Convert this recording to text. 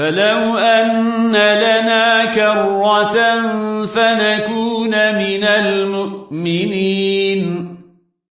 فلو أن لنا كرة فنكون من المؤمنين.